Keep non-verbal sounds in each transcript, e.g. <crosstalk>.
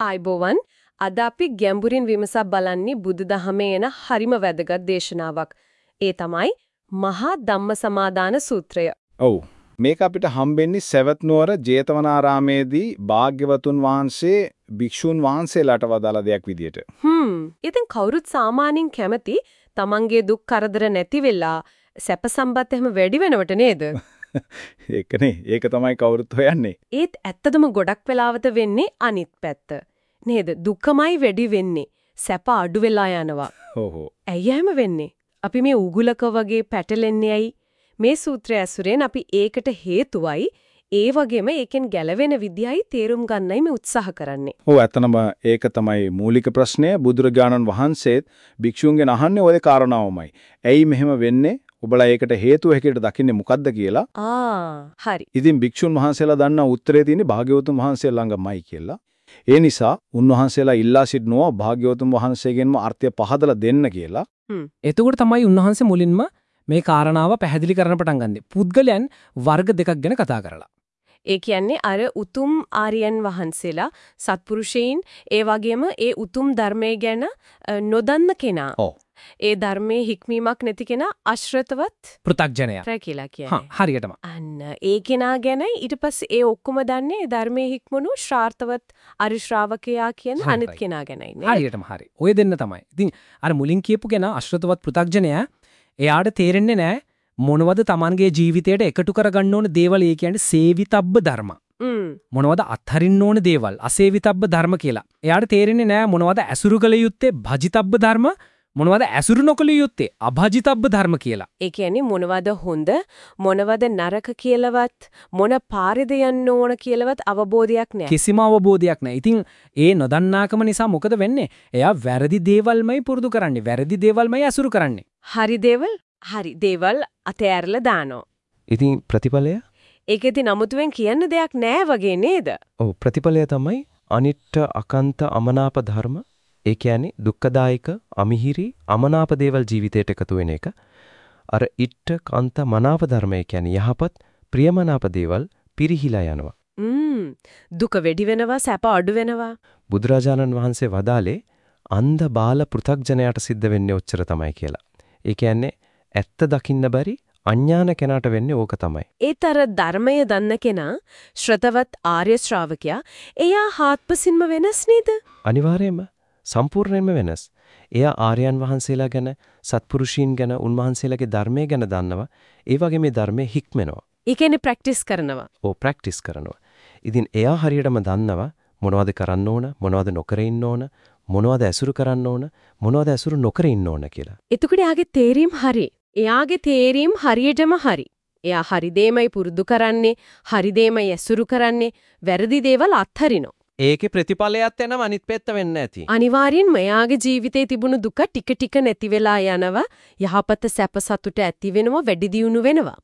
ආයිබෝවන් අද අපි ගැඹුරින් විමසා බලන්නේ බුදුදහමේ එන හරිම වැදගත් දේශනාවක්. ඒ තමයි මහා ධම්මසමාදාන සූත්‍රය. ඔව්. මේක අපිට හම්බෙන්නේ සවැත් නුවර ජේතවනාරාමේදී භාග්‍යවතුන් වහන්සේ භික්ෂුන් වහන්සේලාට වදාළ දෙයක් විදියට. හ්ම්. ඉතින් කවුරුත් සාමාන්‍යයෙන් කැමති තමන්ගේ දුක් කරදර නැති වෙලා සැප සම්පත් එහෙම වැඩි වෙනවට නේද? <laughs> ඒකනේ. ඒක තමයි කවුරුත් හොයන්නේ. ඒත් ඇත්තදම ගොඩක් වෙලාවත වෙන්නේ අනිත් පැත්ත. නේද? දුකමයි වැඩි වෙන්නේ. සැප අඩු වෙලා යනවා. ඕහෝ. ඇයි එහෙම වෙන්නේ? අපි මේ උගුලක වගේ පැටලෙන්නේ ඇයි? මේ සූත්‍රය ඇසුරෙන් අපි ඒකට හේතුවයි ඒ වගේම ඒකෙන් ගැලවෙන විදියයි තේරුම් ගන්නයි මේ උත්සාහ කරන්නේ. ඔව් ඇත්තනම ඒක තමයි මූලික ප්‍රශ්නය බුදුරජාණන් වහන්සේත් භික්ෂුන්ගෙන් අහන්නේ ওই කාරණාවමයි. ඇයි මෙහෙම වෙන්නේ? ඔබලා ඒකට හේතුව හැටියට දකින්නේ මොකද්ද කියලා. ආ හරි. ඉතින් භික්ෂුන් වහන්සේලා දන්නා උත්තරේ තියෙන්නේ භාග්‍යවතුන් වහන්සේ ළඟමයි කියලා. ඒ නිසා උන්වහන්සේලා ඉල්ලා සිටිනවා භාග්‍යවතුන් වහන්සේගෙන්ම අර්ථය පහදලා දෙන්න කියලා. එතකොට තමයි උන්වහන්සේ මුලින්ම මේ කාරණාව පැහැදිලි කරන්න පටන් ගන්නේ. පුද්ගලයන් වර්ග දෙකක් ගැන කතා කරලා. ඒ කියන්නේ අර උතුම් ආර්යයන් වහන්සේලා සත්පුරුෂයින් ඒ වගේම ඒ උතුම් ධර්මය ගැන නොදන්න කෙනා. ඒ ධර්මයේ හික්මීමක් නැති කෙනා අශ්‍රතවත් පෘ탁ජනයා. කියලා කියන්නේ. හරියටම. අන්න ඒ කෙනා ගැන ඊට පස්සේ ඒ ඔක්කොම දන්නේ ධර්මයේ හික්මුණු ශ්‍රාර්ථවත් අරිශ්‍රාවකයා කියන අනිත්. කෙනා ගැනයි නේ. හරියටම හරි. ඔය දෙන්න තමයි. ඉතින් අර මුලින් කියපු කෙනා අශ්‍රතවත් පෘ탁ජනයා එයාට තේරෙන්නේ නැහැ මොනවද Tamanගේ ජීවිතයට එකතු කරගන්න ඕන දේවල් ඒ කියන්නේ සේවිතබ්බ ධර්ම. මොනවද අත්හරින්න ඕන දේවල් අසේවිතබ්බ ධර්ම කියලා. එයාට තේරෙන්නේ නැහැ මොනවද ඇසුරු කළ යුත්තේ භජිතබ්බ ධර්ම මොනවද ඇසුරු නොකළ යුත්තේ අභජිතබ්බ ධර්ම කියලා. ඒ කියන්නේ මොනවද හොඳ මොනවද නරක කියලාවත් මොන පාරේද යන්න ඕන කියලාවත් අවබෝධයක් නැහැ. කිසිම අවබෝධයක් නැහැ. ඉතින් ඒ නොදන්නාකම නිසා මොකද වෙන්නේ? එයා වැරදි දේවල්මයි පුරුදු කරන්නේ. වැරදි දේවල්මයි ඇසුරු කරන්නේ. හරි දේවල් හරි දේවල් අතෑරලා දානවා. ඉතින් ප්‍රතිඵලය? ඒකෙදි නමුතුවෙන් කියන්න දෙයක් නැහැ වගේ නේද? ඔව් ප්‍රතිඵලය තමයි අනිත්‍ය අකන්ත අමනාප ධර්ම. ඒ කියන්නේ දුක්ඛදායක, අමිහිරි, අමනාප දේවල් ජීවිතයට එකතු වෙන එක. අර ඉට්ඨ කන්ත මනාප ධර්මය කියන්නේ යහපත්, ප්‍රියමනාප දේවල් පිරිහිලා යනවා. ම්ම් දුක වැඩි වෙනවා සැප අඩු වෙනවා. බුදුරජාණන් වහන්සේ වදාලේ අන්ධ බාල පෘ탁ජනයාට සිද්ධ වෙන්නේ ඔච්චර තමයි කියලා. ඒ කියන්නේ ඇත්ත දකින්න බැරි අඥාන කෙනාට වෙන්නේ ඕක තමයි. ඒතර ධර්මය දන්න කෙනා ශ්‍රතවත් ආර්ය ශ්‍රාවකයා එයා හාත්පසින්ම වෙනස් නේද? අනිවාර්යයෙන්ම සම්පූර්ණයෙන්ම වෙනස්. එයා ආර්යයන් වහන්සේලා ගැන, සත්පුරුෂීන් ගැන, උන්වහන්සේලාගේ ධර්මය ගැන දන්නවා. ඒ වගේ මේ ධර්මයේ හික්මෙනවා. ඒ කියන්නේ ප්‍රැක්ටිස් කරනවා. ඕ ප්‍රැක්ටිස් කරනවා. ඉතින් එයා හරියටම දන්නවා මොනවද කරන්න ඕන, මොනවද නොකර ඉන්න ඕන, මොනවද ඇසුරු කරන්න ඕන, මොනවද ඇසුරු නොකර ඉන්න ඕන කියලා. එතකොට එයාගේ තේරීම් හරි. එයාගේ තේරීම් හරියටම හරි. එයා හරි දෙයමයි පුරුදු කරන්නේ, හරි දෙයමයි ඇසුරු කරන්නේ, වැරදි දේවල් අත්හරිනවා. ඒකේ ප්‍රතිඵලයක් එනම අනිත් පැත්ත වෙන්න ඇති. අනිවාර්යෙන්ම එයාගේ ජීවිතේ තිබුණු දුක ටික ටික නැති වෙලා යනවා. යහපත සැප සතුට ඇති වෙනවා, වැඩි දියුණු වෙනවා.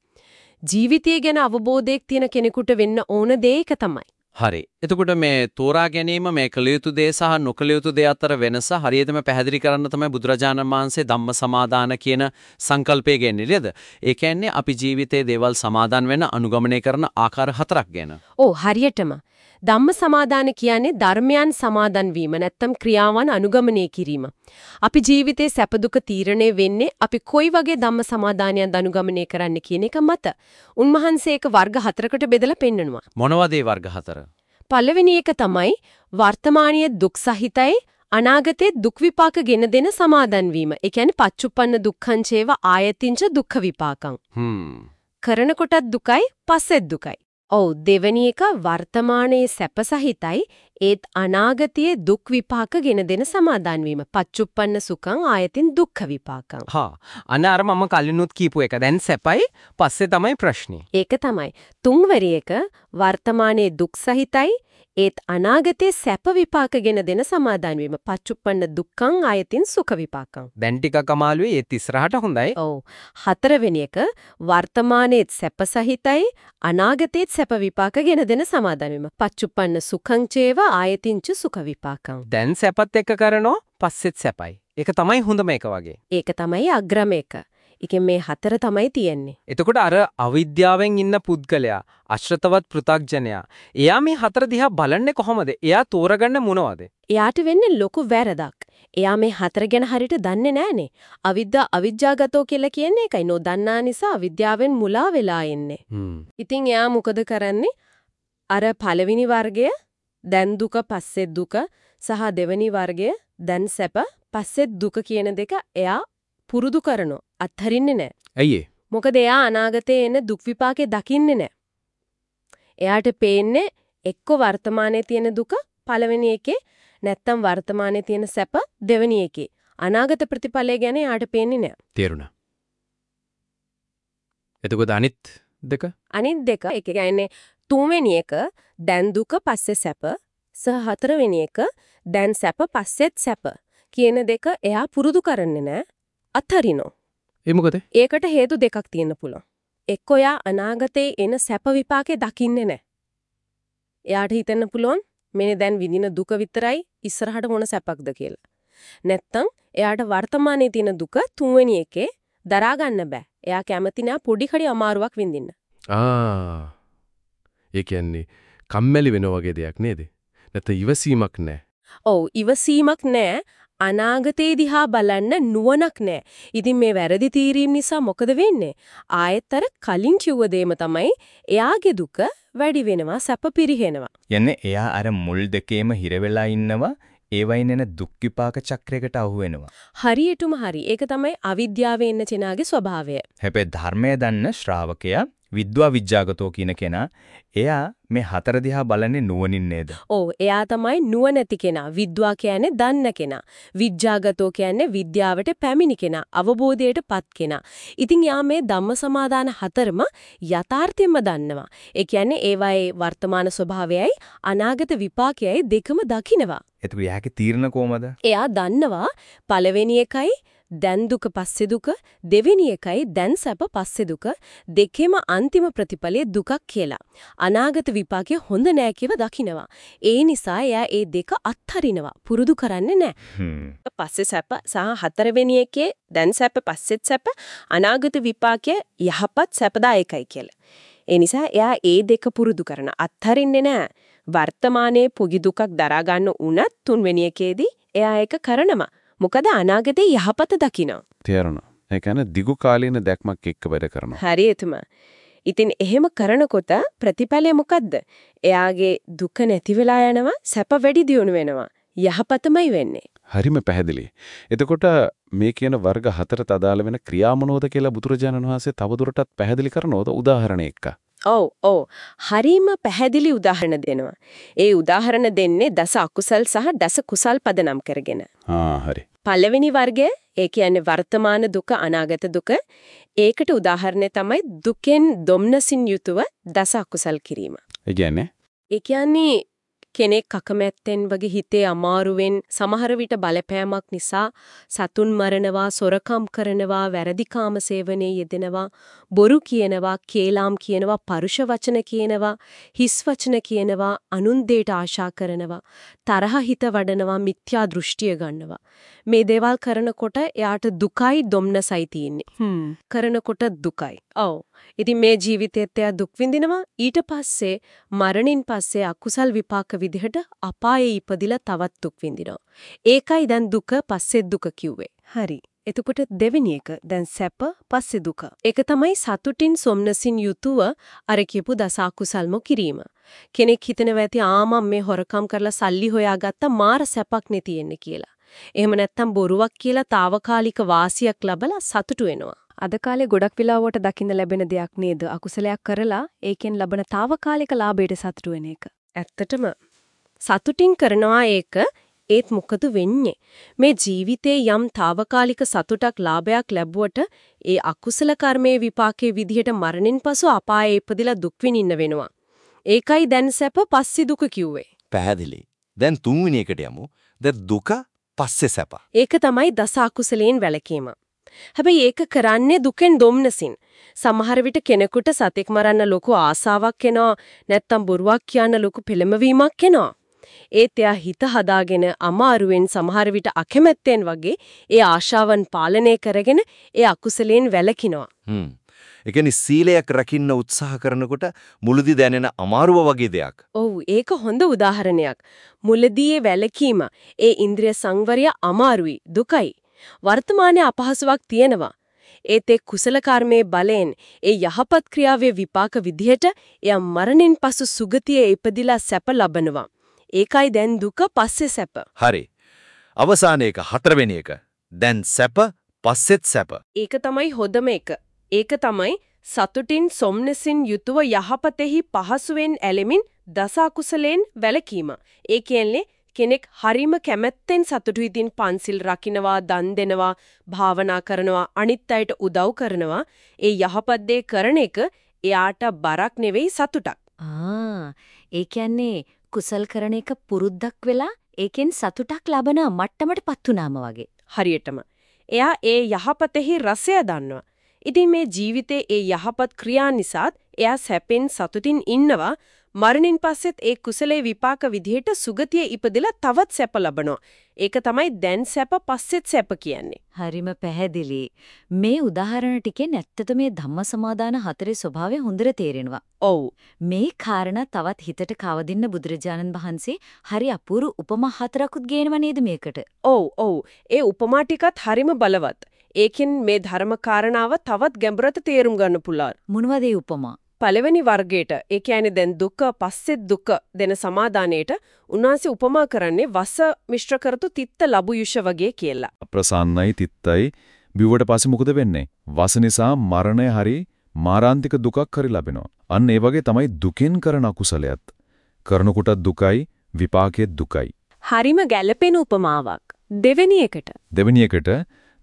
ජීවිතය ගැන අවබෝධයක් තියෙන කෙනෙකුට වෙන්න ඕන දේ ඒක තමයි. හරි. එතකොට මේ තෝරා ගැනීම මේ කළ යුතු දේ සහ නොකළ යුතු දේ අතර වෙනස හරියටම පැහැදිලි කරන්න තමයි බුදුරජාණන් වහන්සේ ධම්ම සමාදාන කියන සංකල්පය ගෙන්නේ නේද? ඒ කියන්නේ අපි ජීවිතයේ දේවල් සමාදන් වෙන අනුගමනය කරන ආකාර හතරක් ගැන. ඔව් හරියටම. ධම්ම සමාදාන කියන්නේ ධර්මයන් සමාදන් වීම නැත්තම් ක්‍රියාවන් අනුගමනය කිරීම. අපි ජීවිතේ සැප දුක තීරණය වෙන්නේ අපි කොයි වගේ ධම්ම සමාදානයන් අනුගමනය කරන්න කියන එක මත. උන්වහන්සේ ඒක වර්ග හතරකට බෙදලා පෙන්නනවා. මොනවද වර්ග හතර? පළවෙනි එක තමයි වර්තමානීය දුක් සහිතයි අනාගතයේ දුක් විපාක ගෙන දෙන සමාදන් වීම. ඒ කියන්නේ පච්චුප්පන්න දුක්ඛං චේව ආයතින්ච දුක්ඛ විපාකං. හ්ම්. කරන කොටත් දුකයි පස්සෙත් දුකයි. ඔව් දෙවෙනි එක වර්තමානයේ සැප සහිතයි ඒත් අනාගතයේ දුක් විපාක ගෙන දෙන සමාදන් වීම. පච්චුප්පන්න සුඛං ආයතින් දුක්ඛ විපාකං. හා අන්න අර මම කලිනුත් කියපු එක. දැන් සැපයි පස්සේ තමයි ප්‍රශ්නේ. ඒක තමයි. තුන්වැනි එක වර්තමානයේ දුක් සහිතයි ඒත් අනාගතයේ සැප විපාක ගෙන දෙන සමාදන් වීම. පච්චුප්පන්න දුක්ඛං ආයතින් සුඛ විපාකං. දැන් ටිකක් අමාළුවේ ඒත් ඉස්සරහට හොඳයි. ඔව් හතරවෙනි එක වර්තමානයේත් සැප සහිතයි අනාගතයේත් සැප විපාක ගෙන දෙන සමාදන් වීම. පච්චුප්පන්න සුඛං චේව ආයතින්ච සුඛ විපාකං. දැන් සැපත් එක්ක කරනෝ පස්සෙත් සැපයි. ඒක තමයි හොඳම එක වගේ. ඒක තමයි අග්‍රම එක. ඒකෙන් මේ හතර තමයි තියෙන්නේ. එතකොට අර අවිද්‍යාවෙන් ඉන්න පුද්ගලයා අශ්‍රතවත් පෘ탁ජනයා එයා මේ හතර දිහා බලන්නේ කොහොමද? එයා තෝරගන්න මොනවද? එයාට වෙන්නේ ලොකු වැරදක්. එයා මේ හතර ගැන හරියට දන්නේ නැහනේ. අවිද්‍යා අවිජ්ජාගතෝ කියලා කියන්නේ ඒකයි. නොදන්නා නිසා අවිද්‍යාවෙන් මුලා වෙලා ඉන්නේ. ඉතින් එයා මොකද කරන්නේ? අර පළවෙනි වර්ගය දැන් දුක පස්සේ දුක සහ දෙවෙනි වර්ගය දැන් සැප පස්සේ දුක කියන දෙක එයා පුරුදු කරනවා. අත්හරින්නේ නැහැ. ඇයි? මොකද එයා අනාගතයේ එන දුක් විපාකේ දකින්නේ නැහැ. එයාට පේන්නේ එක්ක වර්තමානයේ තියෙන දුක පළවෙනි එකේ නැත්තම් වර්තමානයේ තියෙන සැප දෙවෙනි එකේ. අනාගත ප්‍රතිඵලය ගැන එයාට පේන්නේ නැහැ. තේරුණා. එතකොට අනිත් දෙක අනිත් දෙක ඒ කියන්නේ තුන්වෙනි එක දැන් දුක පස්සේ සැප සහ හතරවෙනි එක දැන් සැප පස්සෙත් සැප කියන දෙක එයා පුරුදු කරන්නේ නැහැ. අත්හරිනෝ. ඒ මොකද? ඒකට හේතු දෙකක් තියෙන්න පුළුවන්. එක්ක එයා අනාගතයේ එන සැප විපාකේ දකින්නේ නැහැ. එයාට හිතෙන්න පුළුවන් මේ දැන් විඳින දුක විතරයි ඉස්සරහට මොන සැපක්ද කියලා. නැත්තම් එයාට වර්තමානයේ තියෙන දුක තුන්වෙනි එකේ දරා ගන්න බෑ. එයා කැමති නෑ පොඩි කඩි අමාරුවක් විඳින්න. ආ. ඒ කියන්නේ කම්මැලි වෙනවා වගේ දෙයක් නේද? නැත්නම් ඉවසීමක් නැහැ. ඔව් ඉවසීමක් නෑ. අනාගතේ දිහා බලන්න නුවණක් නෑ. ඉතින් මේ වැරදි තීරීම් නිසා මොකද වෙන්නේ? ආයෙත් අර කලින් කිව්ව දේම තමයි එයාගේ දුක වැඩි වෙනවා සැප පිරිහෙනවා. යන්නේ එයා අර මුල් දෙකේම හිර වෙලා ඉන්නවා ඒවයින් එන දුක් විපාක චක්‍රයකට අහු වෙනවා. හරියටම හරි. ඒක තමයි අවිද්‍යාවේ ඉන්න කෙනාගේ ස්වභාවය. හැබැයි ධර්මය දන්න ශ්‍රාවකයා විද්වා විජ්ජාගතෝ කියන කෙනා එයා මේ හතර දිහා බලන්නේ නුවණින් නේද? ඔව් එයා තමයි නුවණැති කෙනා. විද්වා කියන්නේ දන්න කෙනා. විජ්ජාගතෝ කියන්නේ විද්‍යාවට පැමිණි කෙනා. අවබෝධයටපත් කෙනා. ඉතින් යා මේ ධම්මසමාදාන හතරම යථාර්ථයෙන්ම දන්නවා. ඒ කියන්නේ ඒවායේ වර්තමාන ස්වභාවයයි අනාගත විපාකයයි දෙකම දකිනවා. එතකොට එයාගේ තීරණ කොහමද? එයා දන්නවා පළවෙනි එකයි දැන් දුක පස්සේ දුක දෙවෙනි එකයි දැන් සැප පස්සේ දුක දෙකෙම අන්තිම ප්‍රතිඵලය දුකක් කියලා. අනාගත විපාකය හොඳ නෑ කියව දකිනවා. ඒ නිසා එයා ඒ දෙක අත්හරිනවා. පුරුදු කරන්නේ නෑ. පස්සේ සැප සහ හතරවෙනි එකේ දැන් සැප පස්සෙත් සැප අනාගත විපාකය යහපත් සැපදායකයි කියලා. ඒ නිසා එයා ඒ දෙක පුරුදු කරන අත්හරින්නේ නෑ. වර්තමානයේ පුගි දුකක් දරා ගන්න උනත් තුන්වෙනි එකේදී එයා ඒක කරනවා. මොකද අනාගතේ යහපත දකිනවා. තේරුණා. ඒ කියන්නේ දිගු කාලීන දැක්මක් එක්ක වැඩ කරනවා. හරියටම. ඉතින් එහෙම කරනකොට ප්‍රතිඵලය මොකද්ද? එයාගේ දුක නැති වෙලා යනවා, සැප වැඩි දියුණු වෙනවා. යහපතමයි වෙන්නේ. හරිම පැහැදිලි. එතකොට මේ කියන වර්ග හතරට අදාළ වෙන ක්‍රියාමනෝද කියලා බුදුරජාණන් වහන්සේ තවදුරටත් පැහැදිලි කරනවද උදාහරණ එක්ක? ඔව් ඔව් හරීම පැහැදිලි උදාහරණ දෙනවා. ඒ උදාහරණ දෙන්නේ දස අකුසල් සහ දස කුසල් පදනම් කරගෙන. ආ හරි. පළවෙනි වර්ගය ඒ කියන්නේ වර්තමාන දුක අනාගත දුක ඒකට උදාහරණය තමයි දුකෙන් දුම්නසින් යුතුව දස අකුසල් කිරීම. ඒ කියන්නේ ඒ කියන්නේ කෙනෙක් අකමැත්තෙන් වගේ හිතේ අමාරුවෙන් සමහර විට බලපෑමක් නිසා සතුන් මරනවා සොරකම් කරනවා වැරදිකාම සේවනයේ යෙදෙනවා බොරු කියනවා කේලාම් කියනවා පරුෂ වචන කියනවා හිස් වචන කියනවා අනුන් දෙයට ආශා කරනවා තරහ හිත වඩනවා මිත්‍යා දෘෂ්ටිය ගන්නවා. මේ දේවල් කරනකොට එයාට දුකයි දුම්නසයි තියෙන්නේ. කරනකොට දුකයි. ඔව් ඉතින් මේ ජීවිතයේත් එයා දුක් විඳිනවා ඊට පස්සේ මරණින් පස්සේ අකුසල් විපාක විදිහට අපායේ ඉපදිලා තවත් දුක් විඳිනවා. ඒකයි දැන් දුක පස්සේ දුක කිව්වේ. හරි. එතකොට දෙවෙනි එක දැන් සැප පස්සේ දුක. ඒක තමයි සතුටින් සොම්නසින් යුතුව අර කියපු දස අකුසල්ම කිරීම. කෙනෙක් හිතනවා ඇති ආමම් මේ හොරකම් කරලා සල්ලි හොයාගත්ත මාර සැපක් නේ තියෙන්නේ කියලා. එහෙම නැත්තම් බොරුවක් කියලා తాවකාලික වාසියක් ලබලා සතුටු වෙනවා. අද කාලේ ගොඩක් වෙලාවට දකින්න ලැබෙන දෙයක් නේද අකුසලයක් කරලා ඒකෙන් ලබන తాවකාලික ලාභයට සතුටු වෙන එක. ඇත්තටම සතුටින් කරනවා ඒක ඒත් මොකද වෙන්නේ මේ ජීවිතේ යම් తాවකාලික සතුටක් ලාභයක් ලැබුවට ඒ අකුසල කර්මයේ විපාකයේ විදිහට මරණින් පසු අපායේ ඉපදිලා දුක් විඳින්න වෙනවා. ඒකයි දැන් සැප පස්සි දුක කිව්වේ. පැහැදිලි. දැන් තුන්වෙනි එකට යමු. දැන් දුක පස්සේ සැප. ඒක තමයි දස අකුසලයෙන් වැළකීම. හැබැයි ඒක කරන්නේ දුකෙන් දුම්නසින්. සමහර විට කෙනෙකුට සතෙක් මරන්න ලොකු ආසාවක් එනවා නැත්තම් බොරුවක් කියන්න ලොකු පෙළඹවීමක් එනවා. ඒත් එයා හිත හදාගෙන අමාරුවෙන් සමහර විට අකමැත්තෙන් වගේ ඒ ආශාවන් පාලනය කරගෙන ඒ අකුසලයෙන් වැළකිනවා. හ්ම්. ඒ කියන්නේ සීලයක් රකින්න උත්සාහ කරනකොට මුලදි දැනෙන අමාරුව වගේ දෙයක්. ඔව් ඒක හොඳ උදාහරණයක්. මුලදී වැළකීම ඒ ඉන්ද්‍රිය සංවරය අමාරුයි දුකයි. වර්තමානයේ අපහසුාවක් තියෙනවා. ඒත් ඒ කුසල කර්මයේ බලයෙන් ඒ යහපත් ක්‍රියාවේ විපාක විදිහට එයා මරණින් පසු සුගතියේ ඉපදිලා සැප ලබනවා. ඒකයි දැන් දුක පස්සේ සැප. හරි. අවසාන එක හතරවෙනි එක. දැන් සැප පස්සෙත් සැප. ඒක තමයි හොඳම එක. ඒක තමයි සතුටින් සොම්නසින් යුතුව යහපතෙහි පහසුවෙන් ඇලෙමින් දස අකුසලෙන් වැළකීම. ඒ කියන්නේ කෙනෙක් හරිම කැමැත්තෙන් සතුටු හිතින් පන්සිල් රකින්නවා, දන් දෙනවා, භාවනා කරනවා, අනිත් අයට උදව් කරනවා. ඒ යහපත් දේ කරන එක එයාට බරක් නෙවෙයි සතුටක්. ආ ඒ කියන්නේ කුසල් කරන එක පුරුද්දක් වෙලා ඒකෙන් සතුටක් ලබන මට්ටමටපත් වුනාම වගේ. හරියටම. එයා ඒ යහපතෙහි රසය දන්නවා. ඉතින් මේ ජීවිතේ ඒ යහපත් ක්‍රියා නිසාත් එයා සැපෙන් සතුටින් ඉන්නවා. මරණින් පස්සෙත් ඒ කුසලයේ විපාක විදිහට සුගතිය ඉපදෙලා තවත් සැප ලබනවා. ඒක තමයි දැන් සැප පස්සෙත් සැප කියන්නේ. හරිම පැහැදිලි. මේ උදාහරණ ටිකෙන් ඇත්තට මේ ධම්මසමාදාන හතරේ ස්වභාවය හොඳට තේරෙනවා. ඔව්. මේ කාරණා තවත් හිතට කවදින්න බුදුරජාණන් වහන්සේ හරි අපූර්ව උපමා හතරකුත් ගේනව නේද මේකට? ඔව් ඔව්. ඒ උපමා ටිකත් හරිම බලවත්. ඒකෙන් මේ ධර්ම කාරණාව තවත් ගැඹුරට තේරුම් ගන්න පුළුවන්. මොනවද ඒ උපමා? පළවෙනි වර්ගයට ඒ කියන්නේ දැන් දුක පස්සෙත් දුක දෙන සමාදානයේට උන්වහන්සේ උපමා කරන්නේ වස මිශ්‍ර කරතු තිත්ත ලැබුයුෂ වගේ කියලා. ප්‍රසන්නයි තිත්තයි බිව්වට පස්සේ මොකද වෙන්නේ? වස නිසා මරණය හරි මාරාන්තික දුකක් හරි ලැබෙනවා. අන්න ඒ වගේ තමයි දුකෙන් කරන අකුසලයක්. කරනකොටත් දුකයි විපාකයේ දුකයි. හරිම ගැළපෙන උපමාවක්. දෙවෙනි එකට. දෙවෙනි එකට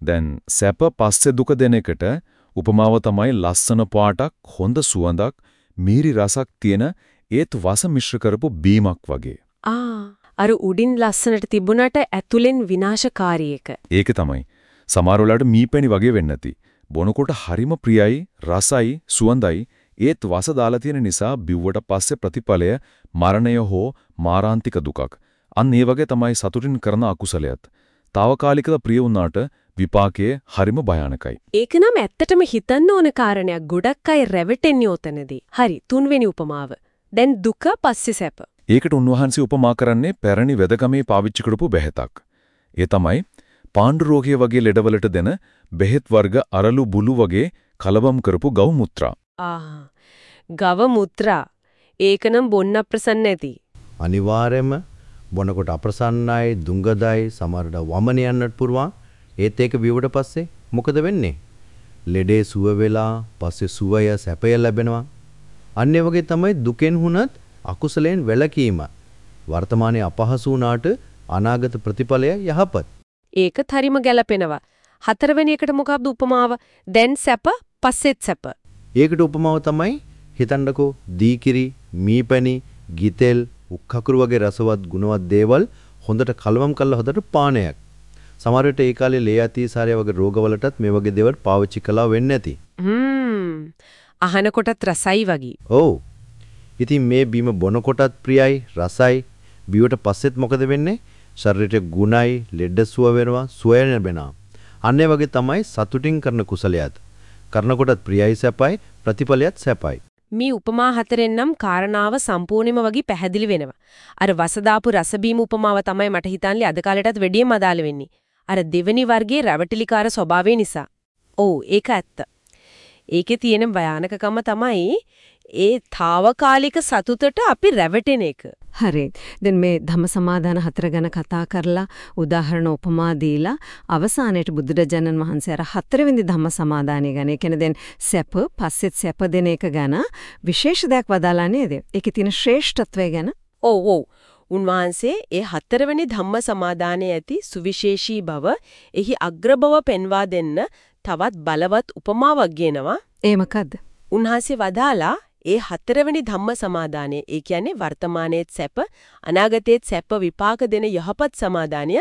දැන් සැප පස්සේ දුක දෙන එකට උපමාව තමයි ලස්සන පාටක් හොඳ සුවඳක් මීරි රසක් තියෙන ඒත් වස මිශ්‍ර කරපු බීමක් වගේ. ආ අර උඩින් ලස්සනට තිබුණට ඇතුලෙන් විනාශකාරී එක. ඒක තමයි. සමහර වෙලාවට මීපැණි වගේ වෙන්න ඇති. බොනකොට හරිම ප්‍රියයි, රසයි, සුවඳයි. ඒත් වස දාලා තියෙන නිසා බිව්වට පස්සේ ප්‍රතිඵලය මරණය හෝ මාරාන්තික දුකක්. අන්න ඒ වගේ තමයි සතුටින් කරන අකුසලයක්. తాවකාලිකව ප්‍රිය වුණාට විපාකයේ හරිම භයානකයි. ඒක නම් ඇත්තටම හිතන්න ඕන කාරණයක් ගොඩක් අය රැවටෙන්නේ උතනදී. හරි තුන්වෙනි උපමාව. දැන් දුක පස්සේ සැප. ඒකට උන්වහන්සේ උපමා කරන්නේ පැරණි වෙදකමේ පාවිච්චි කරපු බෙහෙතක්. ඒ තමයි පාණ්ඩු රෝගය වගේ ලෙඩවලට දෙන බෙහෙත් වර්ග අරලු බුලු වගේ කලබම් කරපු ගව් මුත්‍රා. ආ ගව මුත්‍රා ඒකනම් බොන්න ප්‍රසන්න ඇති. අනිවාර්යයෙන්ම බොනකොට අප්‍රසන්නයි, දුංගදයි, සමහරට වමන යන්නත් පුරවා. ඒත් ඒක බිව්වට පස්සේ මොකද වෙන්නේ? ලෙඩේ සුව වෙලා පස්සේ සුවය සැපය ලැබෙනවා. අන්න වගේ තමයි දුකෙන් වුණත් අකුසලයෙන් වැළකීම. වර්තමානයේ අපහසු වුණාට අනාගත ප්‍රතිඵලය යහපත්. ඒකත් හරිම ගැළපෙනවා. හතරවෙනි එකට මොකක්ද උපමාව? දැන් සැප පස්සෙත් සැප. ඒකට උපමාව තමයි හිතන්නකෝ දීකිරි, මීපැණි, ගිතෙල්, උක්කකුරු වගේ රසවත් ගුණවත් දේවල් හොඳට කලවම් කරලා හොඳට පානයක්. සමහර විට ඒ කාලේ ලේ අතිසාරය වගේ රෝගවලටත් මේ වගේ දේවල් පාවිච්චි කළා වෙන්නේ නැති. හ්ම්. අහනකොටත් රසයි වගේ. ඔව්. ඉතින් මේ බීම බොනකොටත් ප්‍රියයි, රසයි. බිවට පස්සෙත් මොකද වෙන්නේ? ශරීරයට ගුණයි, ලෙඩ සුව වෙනවා, සුවය ලැබෙනවා. අන්න වගේ තමයි සතුටින් කරන කුසලයක්. කරනකොටත් ප්‍රියයි සැපයි, ප්‍රතිඵලයත් සැපයි. මේ උපමා හතරෙන් නම් කාරණාව සම්පූර්ණයෙන්ම වගේ පැහැදිලි වෙනවා. අර වසදාපු රසබීම උපමාව තමයි මට හිතන්නේ අද කාලෙටත් වැඩියම අදාළ වෙන්නේ. අර දෙවෙනි වර්ගයේ රැවටිලිකාර ස්වභාවය නිසා. ඔව් ඒක ඇත්ත. ඒකේ තියෙන භයානකකම තමයි ඒ తాවකාලික සතුටට අපි රැවටෙන එක. හරි. දැන් මේ ධම්ම සමාදාන හතර ගැන කතා කරලා උදාහරණ උපමා දීලා අවසානයේට බුදුරජාණන් වහන්සේ අර හතරවෙනි ධම්ම සමාදානය ගැන, ඒ කියන්නේ දැන් සැප පස්සෙත් සැප දෙන එක ගැන විශේෂ දෙයක් වදාලා නේද? ඒකේ තියෙන ශ්‍රේෂ්ඨත්වය ගැන. ඔව් ඔව්. උන්වහන්සේ ඒ හතරවෙනි ධම්ම සමාදානයේ ඇති සුවිශේෂී බව, එහි අග්‍ර බව පෙන්වා දෙන්න තවත් බලවත් උපමාවක් ගෙනවා. ඒ මොකද්ද? උන්වහන්සේ වදාලා ඒ හතරවෙනි ධම්ම සමාදානය ඒ කියන්නේ වර්තමානයේත් සැප අනාගතයේත් සැප විපාක දෙන යහපත් සමාදානය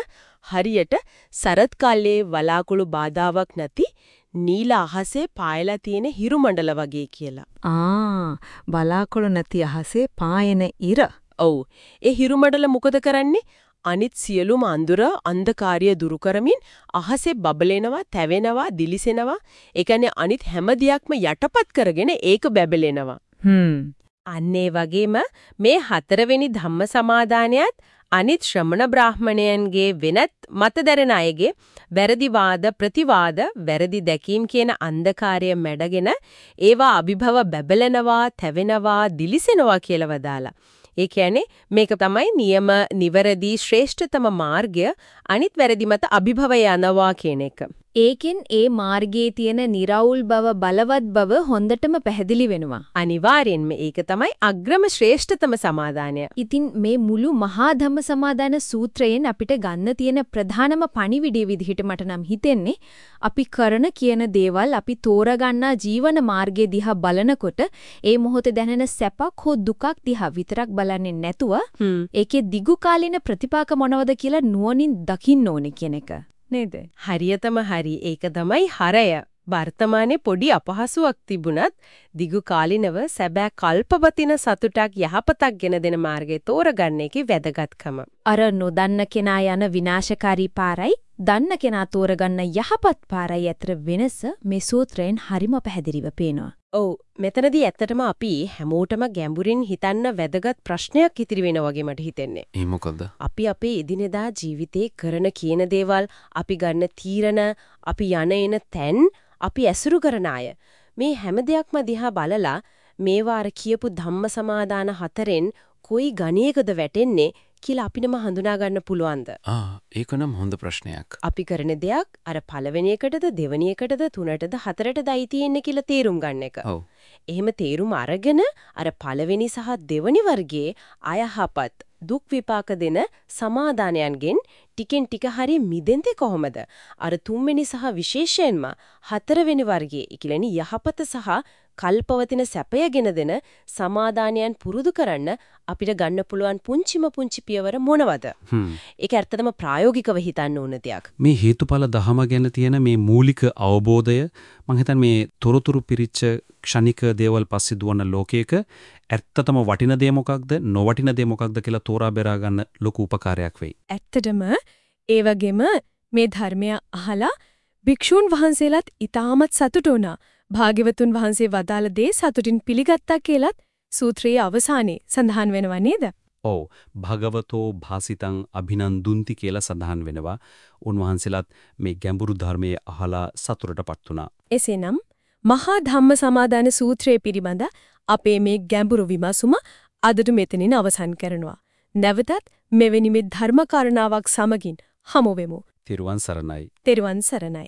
හරියට සරත් කාලයේ වලාකුළු බාධාවක් නැති නීල අහසේ පායලා තියෙන හිරු මණ්ඩල වගේ කියලා. ආ බලාකොළ නැති අහසේ පායන ඉර. ඔව්. ඒ හිරුමඩල මොකද කරන්නේ? අනිත් සියලුම අඳුර අන්ධකාරය දුරු කරමින් අහසේ බබලෙනවා, තැවෙනවා, දිලිසෙනවා. ඒ කියන්නේ අනිත් හැම දෙයක්ම යටපත් කරගෙන ඒක බැබලෙනවා. හ්ම්. අන්න ඒ වගේම මේ හතරවෙනි ධම්ම සමාදානයත් අනිත් ශ්‍රමණ බ්‍රාහමණයන්ගේ වෙනත් මතදරන අයගේ වැරදි වාද ප්‍රතිවාද වැරදි දැකීම් කියන අන්ධකාරය මැඩගෙන ඒවා අභිභව බැබලෙනවා තැවෙනවා දිලිසෙනවා කියලා වදාලා. ඒ කියන්නේ මේක තමයි නියම නිවැරදි ශ්‍රේෂ්ඨතම මාර්ගය අනිත් වැරදි මත අභිභව යනවා කියන එක. ඒකෙන් ඒ මාර්ගයේ තියෙන निराවුල් බව බලවත් බව හොඳටම පැහැදිලි වෙනවා. අනිවාර්යෙන්ම ඒක තමයි අග්‍රම ශ්‍රේෂ්ඨතම සමාදානය. ඉතින් මේ මුළු මහා ධම්ම සමාදාන සූත්‍රයෙන් අපිට ගන්න තියෙන ප්‍රධානම පණිවිඩය විදිහට මට නම් හිතෙන්නේ අපි කරන කියන දේවල් අපි තෝරගන්නා ජීවන මාර්ගය දිහා බලනකොට ඒ මොහොතේ දැනෙන සැපක් හෝ දුකක් දිහා විතරක් බලන්නේ නැතුව ඒකේ දිගු කාලින ප්‍රතිපාක මොනවද කියලා නුවණින් දකින්න ඕනේ කියන එක. නේද? හරියටම හරි. ඒක තමයි හරය. වර්තමානයේ පොඩි අපහසුයක් තිබුණත් දිගු කාලිනව සැබෑ කල්පවතින සතුටක් යහපතක් ගෙන දෙන මාර්ගය තෝරගන්න එකේ වැදගත්කම. අර නොදන්න කෙනා යන විනාශකාරී පාරයි දන්න කෙනා තෝරගන්න යහපත් පාරයි අතර වෙනස මේ සූත්‍රයෙන් හරිම පැහැදිලිව පේනවා. ඔව් මෙතනදී ඇත්තටම අපි හැමෝටම ගැඹුරින් හිතන්න වැදගත් ප්‍රශ්නයක් ඉතිරි වෙනවා වගේ මට හිතෙන්නේ. ඒ මොකද? අපි අපේ එදිනෙදා ජීවිතේ කරන කියන දේවල්, අපි ගන්න තීරණ, අපි යන එන තැන්, අපි ඇසුරු කරන අය මේ හැම දෙයක්ම දිහා බලලා මේවා අර කියපු ධම්ම සමාදාන හතරෙන් කොයි ගණයකද වැටෙන්නේ කියලා අපිනම හඳුනා ගන්න පුළුවන්ද? ආ ඒක නම් හොඳ ප්‍රශ්නයක්. අපි කරන දෙයක් අර පළවෙනි එකටද දෙවෙනි එකටද තුනටද හතරටද අයි තියෙන්නේ කියලා තේරුම් ගන්න එක. ඔව්. එහෙම තේරුම් අරගෙන අර පළවෙනි සහ දෙවෙනි වර්ගයේ අයහපත් දුක් විපාක දෙන සමාදානයන්ගෙන් ටිකෙන් ටික හරි මිදෙන්නේ කොහොමද? අර තුන්වෙනි සහ විශේෂයෙන්ම හතරවෙනි වර්ගයේ, කියන්නේ යහපත සහ කල්පවතින සැපයගෙන දෙන සමාදානයන් පුරුදු කරන්න අපිට ගන්න පුළුවන් පුංචිම පුංචි පියවර මොනවද? ඒක ඇත්තටම ප්‍රායෝගිකව හිතන්න ඕන දෙයක්. මේ හේතුඵල දහම ගැන තියෙන මේ මූලික අවබෝධය මම හිතන්නේ මේ තොරතුරු පිරිච්ච ක්ෂණික දේවල් පස්සේ දුවන ලෝකයක ඇත්තටම වටින දේ මොකක්ද නොවටින දේ මොකක්ද කියලා තෝරා බෙරා ගන්න ලොකු උපකාරයක් වෙයි. ඇත්තටම ඒ වගේම මේ ධර්මය අහලා භික්ෂූන් වහන්සේලාත් ඊටමත් සතුටු වුණා. භාග්‍යවතුන් වහන්සේ වදාළ දේ සතුටින් පිළිගත්තා කියලත් සූත්‍රයේ අවසානයේ සඳහන් වෙනව නේද? ඔව් භගවතෝ භාසිතං අභිනන්දුන්ති කියලා සඳහන් වෙනවා. උන්වහන්සේලාත් මේ ගැඹුරු ධර්මයේ අහලා සතුටටපත් වුණා. එසේනම් මහා ධම්ම සමාදාන සූත්‍රයේ පිළිබඳ අපේ මේ ගැඹුරු විමසුම අදට මෙතනින් අවසන් කරනවා. නැවතත් මෙවැනි මේ ධර්ම කාරණාවක් සමගින් හමු වෙමු. තිරුවන් සරණයි. තෙරුවන් සරණයි.